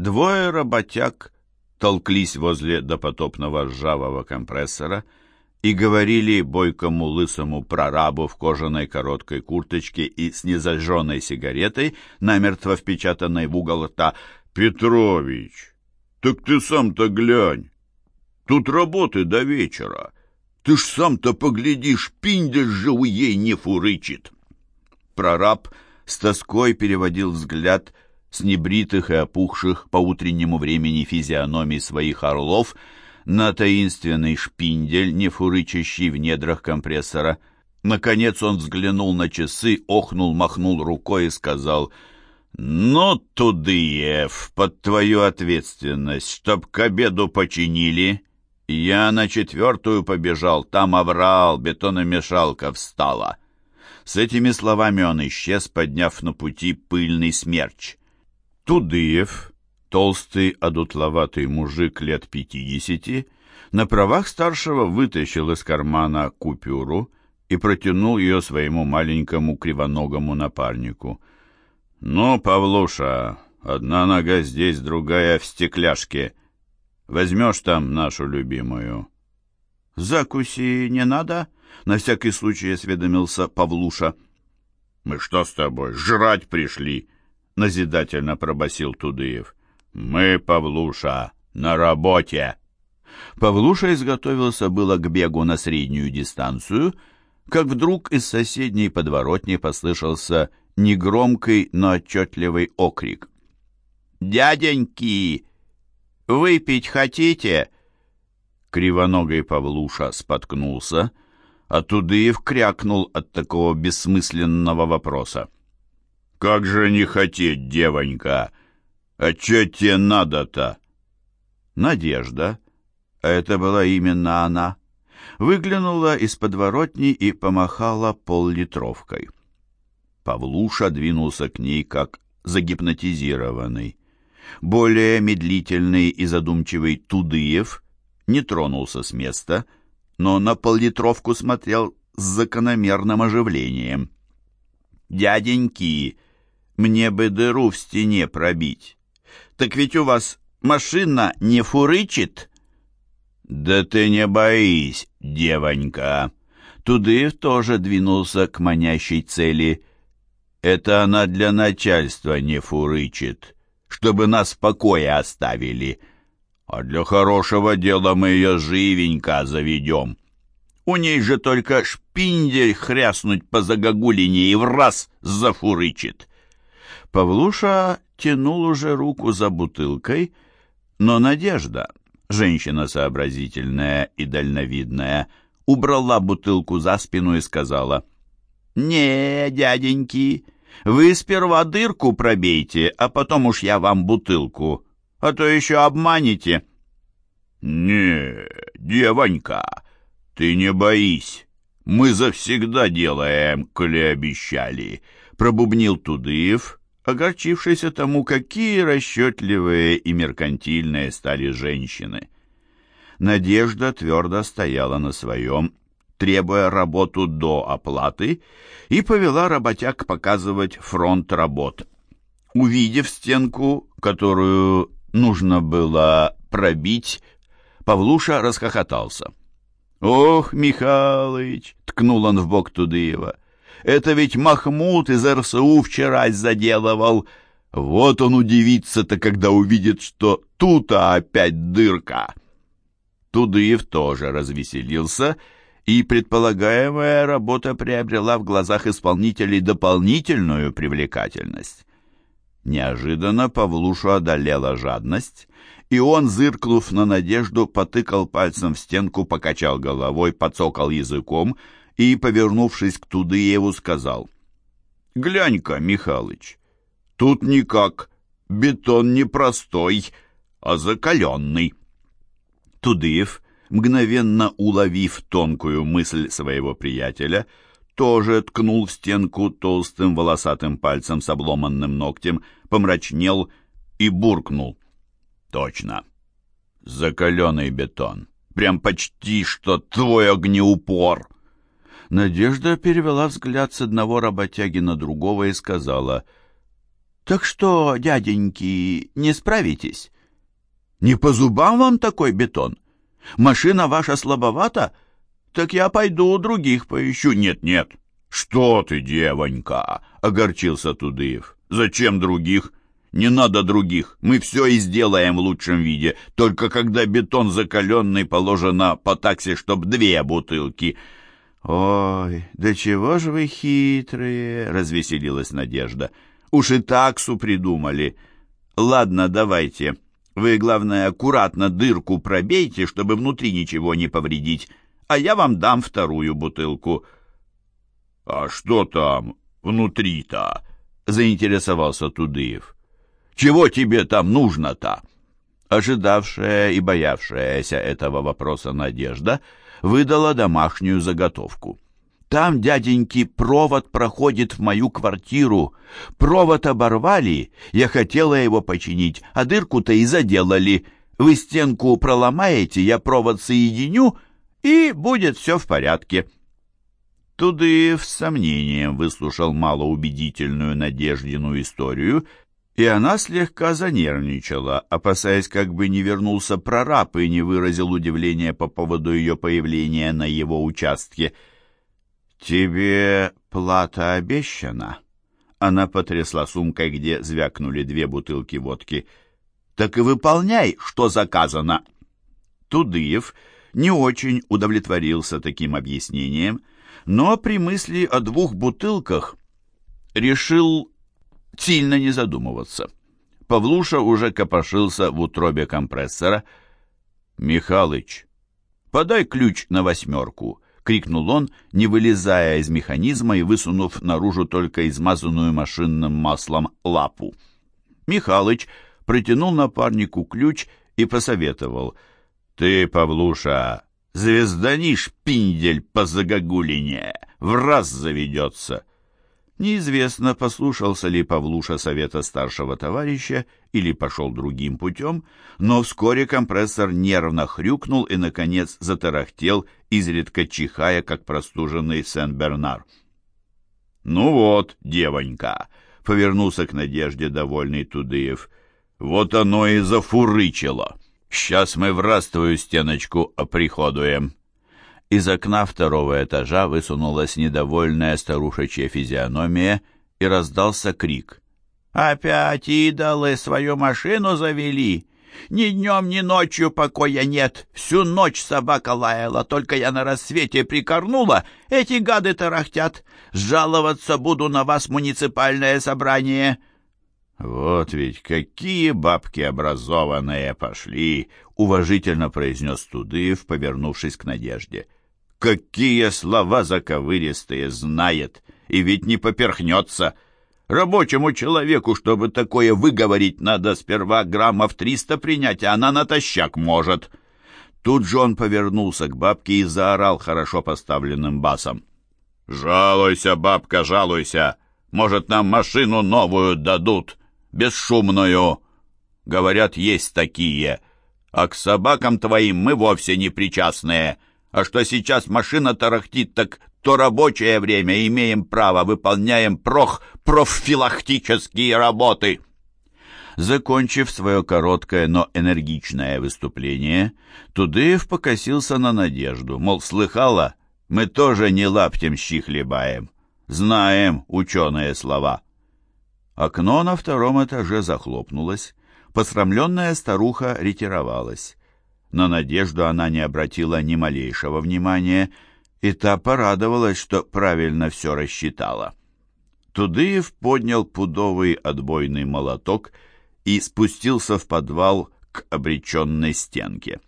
Двое работяг толклись возле допотопного ржавого компрессора и говорили бойкому лысому прорабу в кожаной короткой курточке и с незажженной сигаретой, намертво впечатанной в угол рта, «Петрович, так ты сам-то глянь, тут работы до вечера». Ты ж сам-то поглядишь, пиндель же у ей не фурычит. Прораб с тоской переводил взгляд с небритых и опухших по утреннему времени физиономий своих орлов на таинственный шпиндель, не фурычащий в недрах компрессора. Наконец он взглянул на часы, охнул, махнул рукой и сказал «Ну, Тудыев, под твою ответственность, чтоб к обеду починили, я на четвертую побежал, там оврал, бетономешалка встала. С этими словами он исчез, подняв на пути пыльный смерч. Тудыев, толстый, одутловатый мужик лет пятидесяти, на правах старшего вытащил из кармана купюру и протянул ее своему маленькому кривоногому напарнику. «Ну, Павлуша, одна нога здесь, другая в стекляшке. Возьмешь там нашу любимую». «Закуси не надо?» — на всякий случай осведомился Павлуша. «Мы что с тобой, жрать пришли?» — назидательно пробасил Тудыев. «Мы, Павлуша, на работе!» Павлуша изготовился было к бегу на среднюю дистанцию, как вдруг из соседней подворотни послышался негромкий, но отчетливый окрик. «Дяденьки, «Выпить хотите?» Кривоногой Павлуша споткнулся, а Тудыев крякнул от такого бессмысленного вопроса. «Как же не хотеть, девонька? А чё тебе надо-то?» Надежда, а это была именно она, выглянула из подворотни и помахала поллитровкой. Павлуша двинулся к ней, как загипнотизированный. Более медлительный и задумчивый Тудыев не тронулся с места, но на поллитровку смотрел с закономерным оживлением. «Дяденьки, мне бы дыру в стене пробить. Так ведь у вас машина не фурычит?» «Да ты не боись, девонька!» Тудыев тоже двинулся к манящей цели. «Это она для начальства не фурычит чтобы нас в покое оставили. А для хорошего дела мы ее живенько заведем. У ней же только шпиндель хряснуть по загогулине и в раз зафурычит. Павлуша тянул уже руку за бутылкой, но Надежда, женщина сообразительная и дальновидная, убрала бутылку за спину и сказала, «Не, дяденьки, вы сперва дырку пробейте, а потом уж я вам бутылку, а то еще обманете». «Не, девонька, ты не боись, мы завсегда делаем, коли обещали», — пробубнил Тудыев, огорчившийся тому, какие расчетливые и меркантильные стали женщины. Надежда твердо стояла на своем требуя работу до оплаты, и повела работяг показывать фронт работ. Увидев стенку, которую нужно было пробить, Павлуша расхохотался. «Ох, Михалыч!» — ткнул он в бок Тудыева. «Это ведь Махмуд из РСУ вчера заделывал. Вот он удивится-то, когда увидит, что тут-то опять дырка!» Тудыев тоже развеселился и предполагаемая работа приобрела в глазах исполнителей дополнительную привлекательность. Неожиданно Павлушу одолела жадность, и он, зыркнув на надежду, потыкал пальцем в стенку, покачал головой, подсокал языком и, повернувшись к Тудыеву, сказал, «Глянь-ка, Михалыч, тут никак, бетон не простой, а закаленный». Тудыев мгновенно уловив тонкую мысль своего приятеля, тоже ткнул в стенку толстым волосатым пальцем с обломанным ногтем, помрачнел и буркнул. «Точно! Закаленный бетон! Прям почти что твой огнеупор!» Надежда перевела взгляд с одного работяги на другого и сказала, Так что, дяденьки, не справитесь? Не по зубам вам такой бетон? Машина ваша слабовата? Так я пойду других поищу. Нет, нет. Что ты, девонька? Огорчился Тудыев. Зачем других? Не надо других. Мы все и сделаем в лучшем виде. Только когда бетон закаленный положено по такси, чтоб две бутылки. Ой, да чего же вы хитрые, развеселилась Надежда. Уж и таксу придумали. Ладно, давайте. Вы, главное, аккуратно дырку пробейте, чтобы внутри ничего не повредить. А я вам дам вторую бутылку. А что там внутри-то? Заинтересовался Тудыев. Чего тебе там нужно-то?» Ожидавшая и боявшаяся этого вопроса Надежда выдала домашнюю заготовку. «Там, дяденьки, провод проходит в мою квартиру. Провод оборвали, я хотела его починить, а дырку-то и заделали. Вы стенку проломаете, я провод соединю, и будет все в порядке». Туды с сомнением выслушал малоубедительную Надеждину историю и она слегка занервничала, опасаясь, как бы не вернулся прораб и не выразил удивления по поводу ее появления на его участке. «Тебе плата обещана?» Она потрясла сумкой, где звякнули две бутылки водки. «Так и выполняй, что заказано!» Тудыев не очень удовлетворился таким объяснением, но при мысли о двух бутылках решил сильно не задумываться. Павлуша уже копошился в утробе компрессора. «Михалыч, подай ключ на восьмерку!» — крикнул он, не вылезая из механизма и высунув наружу только измазанную машинным маслом лапу. Михалыч протянул напарнику ключ и посоветовал. «Ты, Павлуша, звездани шпиндель по загогулине, в раз заведется!» Неизвестно, послушался ли Павлуша совета старшего товарища или пошел другим путем, но вскоре компрессор нервно хрюкнул и, наконец, затарахтел, изредка чихая, как простуженный Сен-Бернар. «Ну вот, девонька!» — повернулся к Надежде довольный Тудыев. «Вот оно и зафурычило! Сейчас мы в раз твою стеночку оприходуем!» Из окна второго этажа высунулась недовольная старушечья физиономия и раздался крик. «Опять идолы свою машину завели! Ни днем, ни ночью покоя нет! Всю ночь собака лаяла, только я на рассвете прикорнула, эти гады тарахтят! Жаловаться буду на вас, муниципальное собрание!» «Вот ведь какие бабки образованные пошли!» — уважительно произнес Тудыев, повернувшись к Надежде. Какие слова заковыристые знает, и ведь не поперхнется. Рабочему человеку, чтобы такое выговорить, надо сперва граммов триста принять, а она натощак может. Тут же он повернулся к бабке и заорал хорошо поставленным басом. «Жалуйся, бабка, жалуйся! Может, нам машину новую дадут, бесшумную!» Говорят, есть такие. А к собакам твоим мы вовсе не причастные. А что сейчас машина тарахтит, так то рабочее время имеем право, выполняем прох профилактические работы. Закончив свое короткое, но энергичное выступление, Тудыев покосился на Надежду, мол, слыхала, мы тоже не лаптем щи хлебаем. Знаем ученые слова. Окно на втором этаже захлопнулось, посрамленная старуха ретировалась. На Надежду она не обратила ни малейшего внимания, и та порадовалась, что правильно все рассчитала. Тудыев поднял пудовый отбойный молоток и спустился в подвал к обреченной стенке.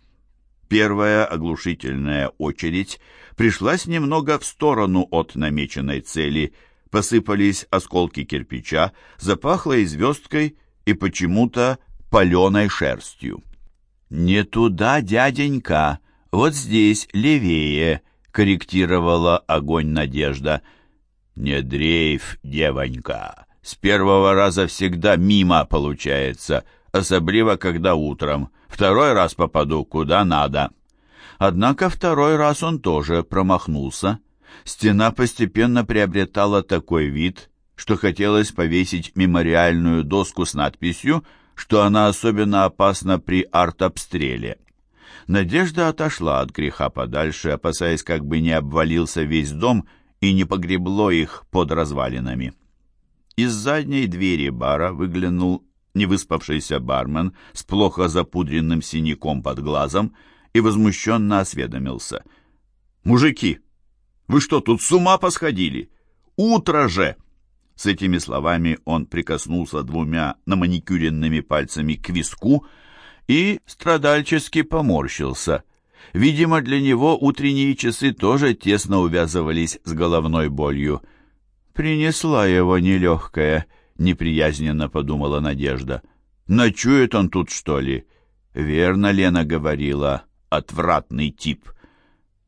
Первая оглушительная очередь пришлась немного в сторону от намеченной цели, посыпались осколки кирпича, запахло и звездкой и почему-то паленой шерстью. «Не туда, дяденька, вот здесь, левее», — корректировала огонь Надежда. «Не дрейф, девонька, с первого раза всегда мимо получается, особливо когда утром. Второй раз попаду куда надо». Однако второй раз он тоже промахнулся. Стена постепенно приобретала такой вид, что хотелось повесить мемориальную доску с надписью, что она особенно опасна при артобстреле. Надежда отошла от греха подальше, опасаясь, как бы не обвалился весь дом и не погребло их под развалинами. Из задней двери бара выглянул невыспавшийся бармен с плохо запудренным синяком под глазом и возмущенно осведомился. «Мужики, вы что, тут с ума посходили? Утро же!» С этими словами он прикоснулся двумя наманикюренными пальцами к виску и страдальчески поморщился. Видимо, для него утренние часы тоже тесно увязывались с головной болью. «Принесла его нелегкая», — неприязненно подумала Надежда. «Ночует он тут, что ли?» «Верно, Лена говорила. Отвратный тип».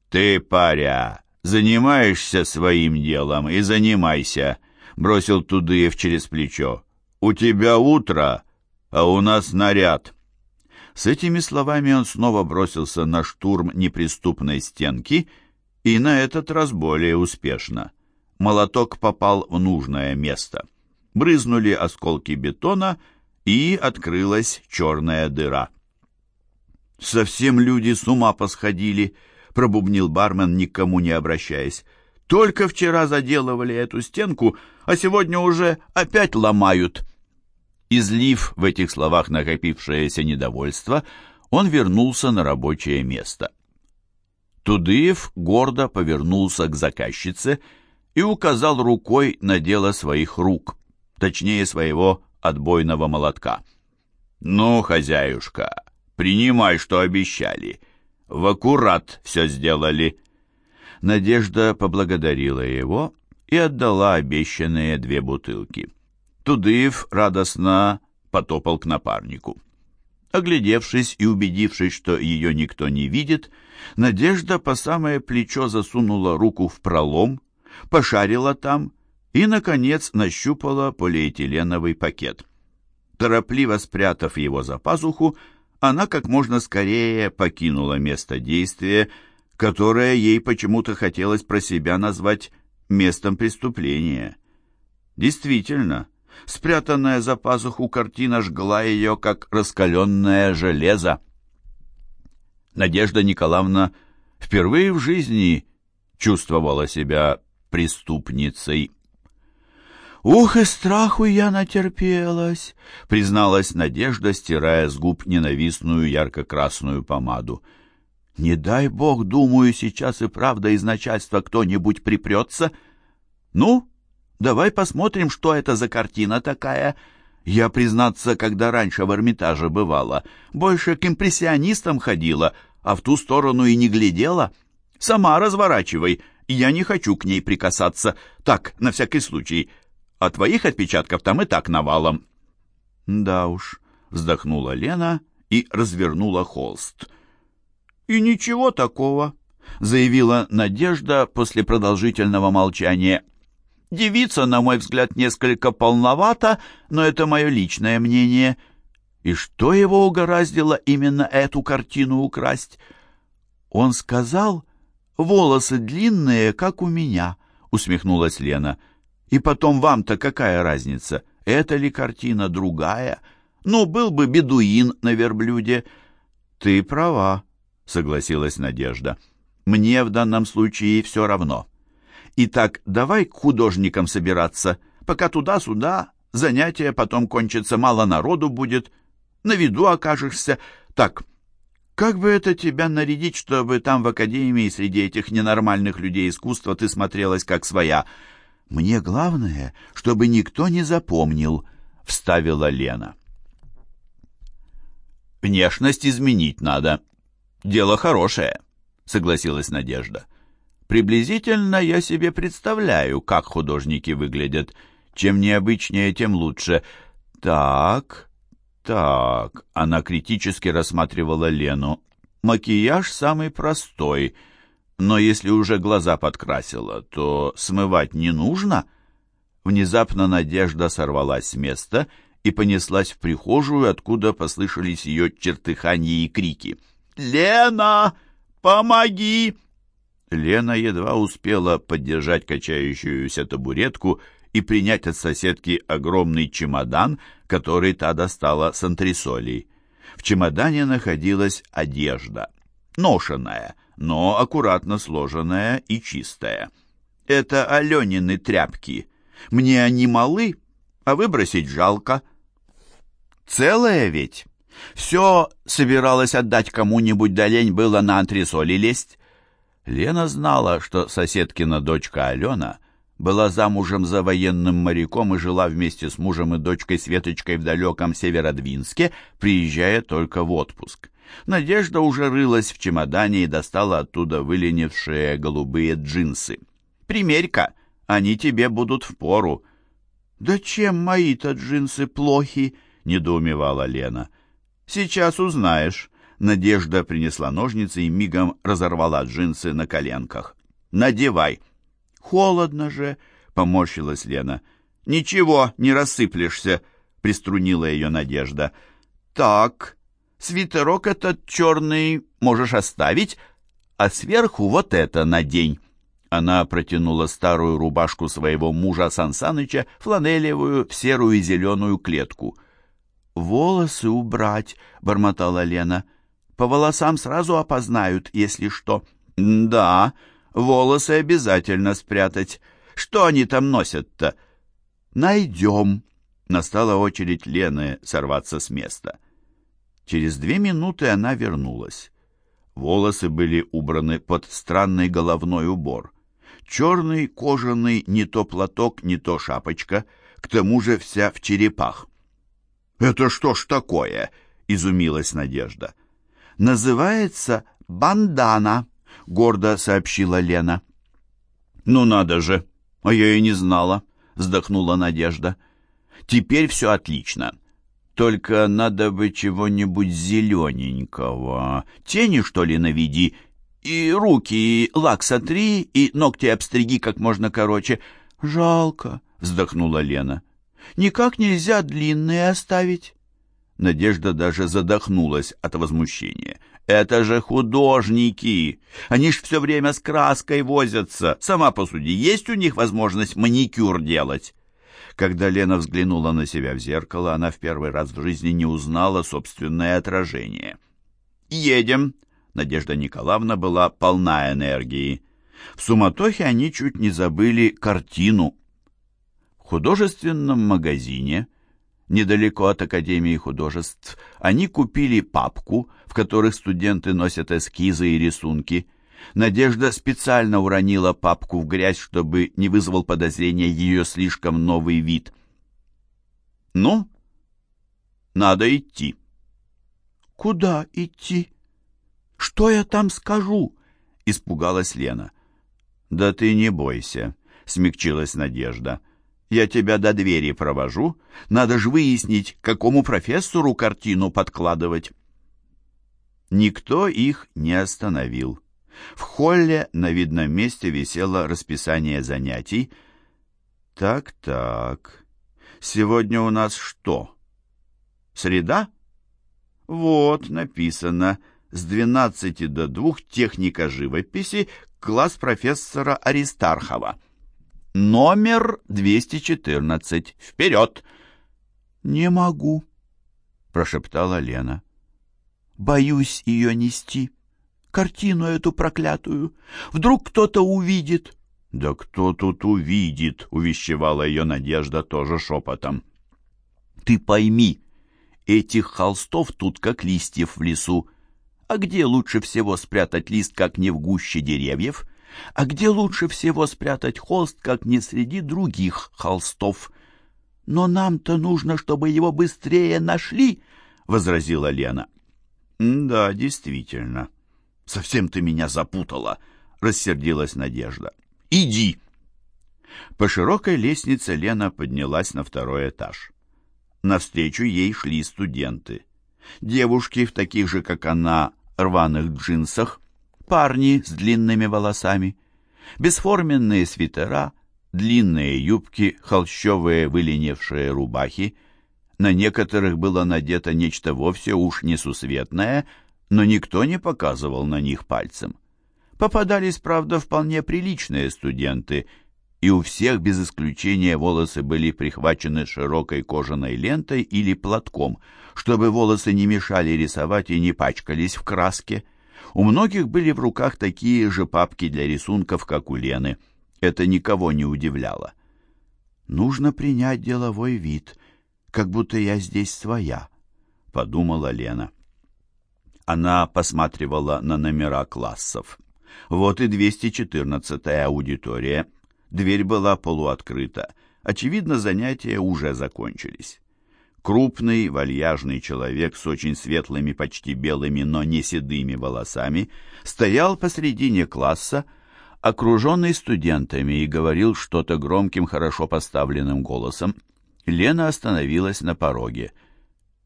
«Ты, паря, занимаешься своим делом и занимайся», — бросил Тудыев через плечо. «У тебя утро, а у нас наряд». С этими словами он снова бросился на штурм неприступной стенки и на этот раз более успешно. Молоток попал в нужное место. Брызнули осколки бетона, и открылась черная дыра. «Совсем люди с ума посходили», — пробубнил бармен, никому не обращаясь. «Только вчера заделывали эту стенку, а сегодня уже опять ломают». Излив в этих словах накопившееся недовольство, он вернулся на рабочее место. Тудыев гордо повернулся к заказчице и указал рукой на дело своих рук, точнее своего отбойного молотка. «Ну, хозяюшка, принимай, что обещали. В аккурат все сделали». Надежда поблагодарила его и отдала обещанные две бутылки. Тудыев радостно потопал к напарнику. Оглядевшись и убедившись, что ее никто не видит, Надежда по самое плечо засунула руку в пролом, пошарила там и, наконец, нащупала полиэтиленовый пакет. Торопливо спрятав его за пазуху, она как можно скорее покинула место действия, которое ей почему-то хотелось про себя назвать местом преступления. Действительно, Спрятанная за пазуху картина жгла ее, как раскаленное железо. Надежда Николаевна впервые в жизни чувствовала себя преступницей. «Ух, и страху я натерпелась!» — призналась Надежда, стирая с губ ненавистную ярко-красную помаду. «Не дай бог, думаю, сейчас и правда из начальства кто-нибудь припрется. Ну, Давай посмотрим, что это за картина такая. Я, признаться, когда раньше в Эрмитаже бывала, больше к импрессионистам ходила, а в ту сторону и не глядела. Сама разворачивай, я не хочу к ней прикасаться. Так, на всякий случай. А твоих отпечатков там и так навалом. Да уж, вздохнула Лена и развернула холст. И ничего такого, заявила Надежда после продолжительного молчания. Девица, на мой взгляд, несколько полновата, но это мое личное мнение. И что его угораздило именно эту картину украсть? Он сказал, волосы длинные, как у меня, усмехнулась Лена. И потом вам-то какая разница? Это ли картина другая? Ну, был бы бедуин на верблюде. Ты права, согласилась Надежда. Мне в данном случае все равно. Итак, давай к художникам собираться. Пока туда-сюда, занятия потом кончатся, мало народу будет. На виду окажешься. Так, как бы это тебя нарядить, чтобы там в академии среди этих ненормальных людей искусства ты смотрелась как своя? Мне главное, чтобы никто не запомнил, — вставила Лена. Внешность изменить надо. Дело хорошее, — согласилась Надежда. Приблизительно я себе представляю, как художники выглядят. Чем необычнее, тем лучше. Так, так, она критически рассматривала Лену. Макияж самый простой, но если уже глаза подкрасила, то смывать не нужно. Внезапно Надежда сорвалась с места и понеслась в прихожую, откуда послышались ее чертыхания и крики. «Лена, помоги!» Лена едва успела поддержать качающуюся табуретку и принять от соседки огромный чемодан, который та достала с антресолей. В чемодане находилась одежда, ношеная, но аккуратно сложенная и чистая. Это Аленины тряпки. Мне они малы, а выбросить жалко. Целая ведь. Все собиралась отдать кому-нибудь, да лень было на антресоли лезть. Лена знала, что соседкина дочка Алена была замужем за военным моряком и жила вместе с мужем и дочкой Светочкой в далеком Северодвинске, приезжая только в отпуск. Надежда уже рылась в чемодане и достала оттуда выленившие голубые джинсы. «Примерь-ка, они тебе будут впору». «Да чем мои-то джинсы плохи?» — недоумевала Лена. «Сейчас узнаешь». Надежда принесла ножницы и мигом разорвала джинсы на коленках. «Надевай». «Холодно же», — поморщилась Лена. «Ничего, не рассыплешься», — приструнила ее Надежда. «Так, свитерок этот черный можешь оставить, а сверху вот это надень». Она протянула старую рубашку своего мужа Сансаныча, фланелевую, в серую и зеленую клетку. «Волосы убрать», — бормотала Лена. «По волосам сразу опознают, если что». «Да, волосы обязательно спрятать. Что они там носят-то?» «Найдем». Настала очередь Лены сорваться с места. Через две минуты она вернулась. Волосы были убраны под странный головной убор. Черный кожаный не то платок, не то шапочка, к тому же вся в черепах. «Это что ж такое?» — изумилась Надежда. «Называется бандана», — гордо сообщила Лена. «Ну надо же! А я и не знала», — вздохнула Надежда. «Теперь все отлично. Только надо бы чего-нибудь зелененького. Тени, что ли, наведи, и руки лак сотри, и ногти обстриги как можно короче. Жалко, вздохнула Лена. Никак нельзя длинные оставить. Надежда даже задохнулась от возмущения. «Это же художники! Они ж все время с краской возятся. Сама посуди, есть у них возможность маникюр делать?» Когда Лена взглянула на себя в зеркало, она в первый раз в жизни не узнала собственное отражение. «Едем», Надежда Николаевна была полна энергии. В суматохе они чуть не забыли картину. Художественном магазине, недалеко от Академии художеств, они купили папку, в которых студенты носят эскизы и рисунки. Надежда специально уронила папку в грязь, чтобы не вызвал подозрения ее слишком новый вид. «Ну, надо идти». «Куда идти?» «Что я там скажу?» — испугалась Лена. «Да ты не бойся», — смягчилась Надежда. «Я тебя до двери провожу. Надо же выяснить, какому профессору картину подкладывать». Никто их не остановил. В холле на видном месте висело расписание занятий. «Так-так, сегодня у нас что? Среда?» «Вот, написано с 12 до 2 техника живописи, класс профессора Аристархова. Номер 214. Вперед! Не могу, прошептала Лена. Боюсь ее нести. Картину эту проклятую. Вдруг кто-то увидит. Да кто тут увидит, увещевала ее Надежда тоже шепотом. Ты пойми, этих холстов тут как листьев в лесу. А где лучше всего спрятать лист, как не в гуще деревьев? А где лучше всего спрятать холст, как не среди других холстов? Но нам-то нужно, чтобы его быстрее нашли, — возразила Лена. — Да, действительно. Совсем ты меня запутала, — рассердилась Надежда. — Иди! По широкой лестнице Лена поднялась на второй этаж. Навстречу ей шли студенты. Девушки в таких же, как она, рваных джинсах, парни с длинными волосами, бесформенные свитера, длинные юбки, холщовые выленившие рубахи. На некоторых было надето нечто вовсе уж несусветное, но никто не показывал на них пальцем. Попадались, правда, вполне приличные студенты, и у всех без исключения волосы были прихвачены широкой кожаной лентой или платком, чтобы волосы не мешали рисовать и не пачкались в краске. У многих были в руках такие же папки для рисунков, как у Лены. Это никого не удивляло. «Нужно принять деловой вид, как будто я здесь своя», — подумала Лена. Она посматривала на номера классов. Вот и 214-я аудитория. Дверь была полуоткрыта. Очевидно, занятия уже закончились. Крупный, вальяжный человек с очень светлыми, почти белыми, но не седыми волосами стоял посредине класса, окруженный студентами, и говорил что-то громким, хорошо поставленным голосом. Лена остановилась на пороге.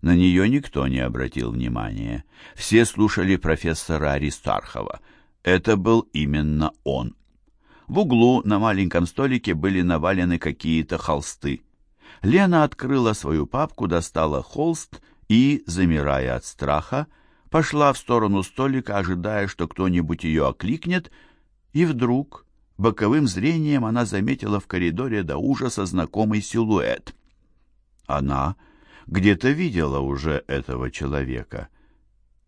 На нее никто не обратил внимания. Все слушали профессора Аристархова. Это был именно он. В углу на маленьком столике были навалены какие-то холсты. Лена открыла свою папку, достала холст и, замирая от страха, пошла в сторону столика, ожидая, что кто-нибудь ее окликнет, и вдруг боковым зрением она заметила в коридоре до ужаса знакомый силуэт. Она где-то видела уже этого человека,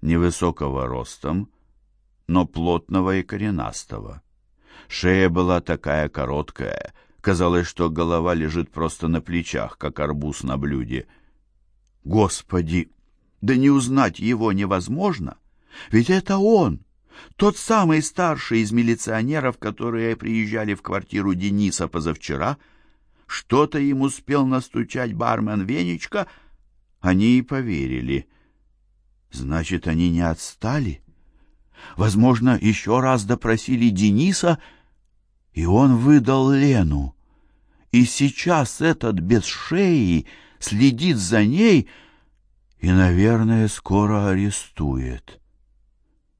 невысокого ростом, но плотного и коренастого. Шея была такая короткая, казалось, что голова лежит просто на плечах, как арбуз на блюде. Господи, да не узнать его невозможно, ведь это он, тот самый старший из милиционеров, которые приезжали в квартиру Дениса позавчера. Что-то им успел настучать бармен Венечка, они и поверили. Значит, они не отстали? Возможно, еще раз допросили Дениса, и он выдал Лену. И сейчас этот без шеи следит за ней и, наверное, скоро арестует.